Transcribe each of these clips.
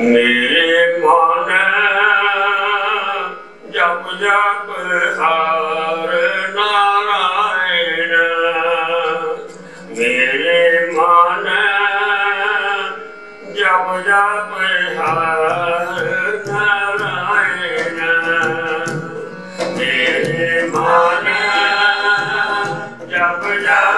ਮੇਰੇ ਮਨ ਜਪ ਜਪ ਹਰ ਨਾਰਾਇਣ। ਮੇਰੇ ਮਨ ਜਪ ਜਪ ਹਰ ਨਾਰਾਇਣ। ਮੇਰੇ ਮਨ ਜਪ ਜਪ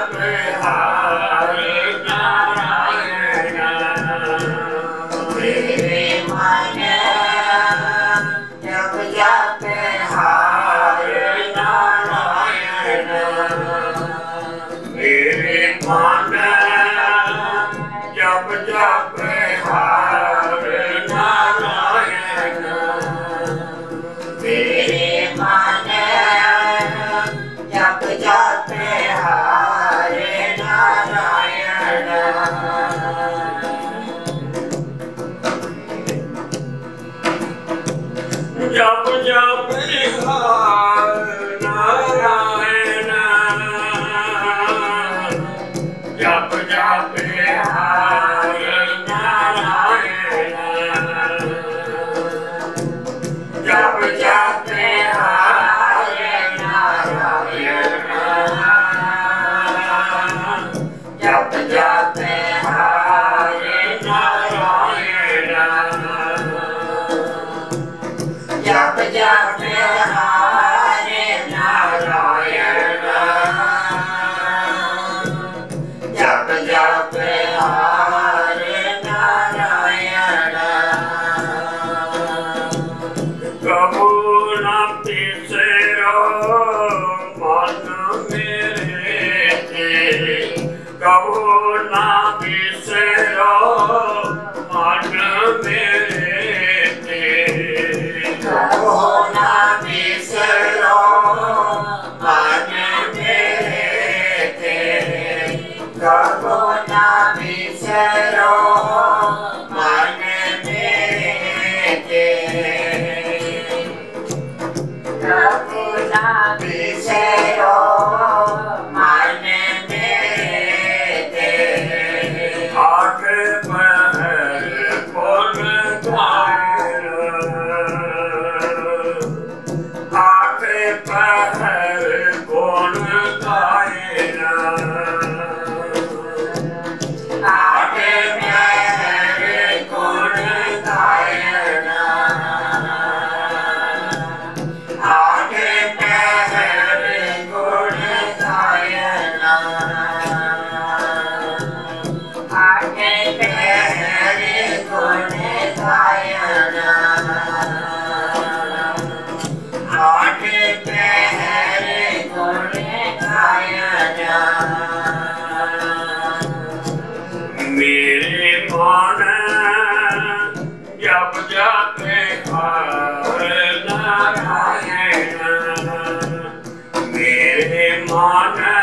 мане,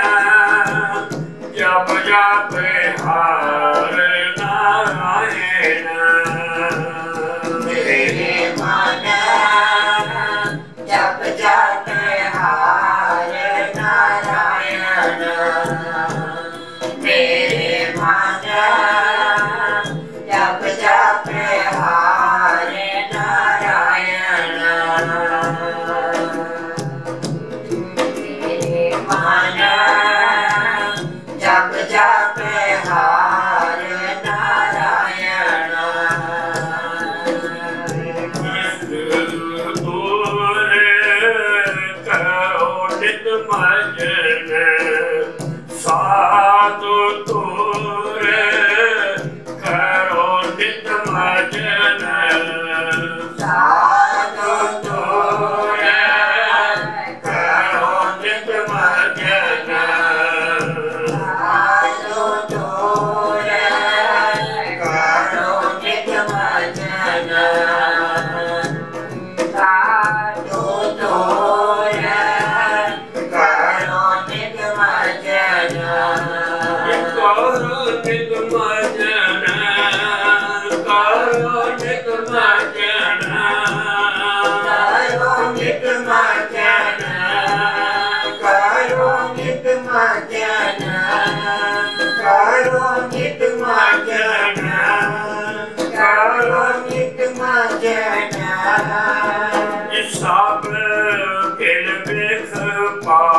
я боя I. far.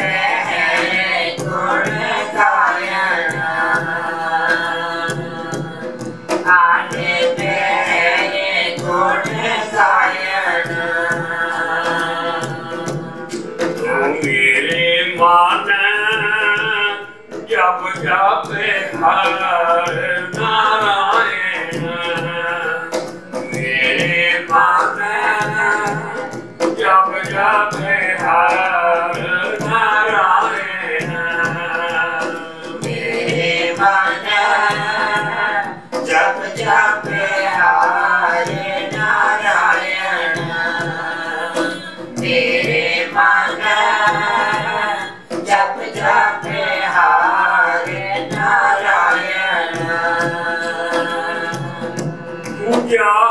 Yeah.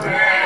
Yeah.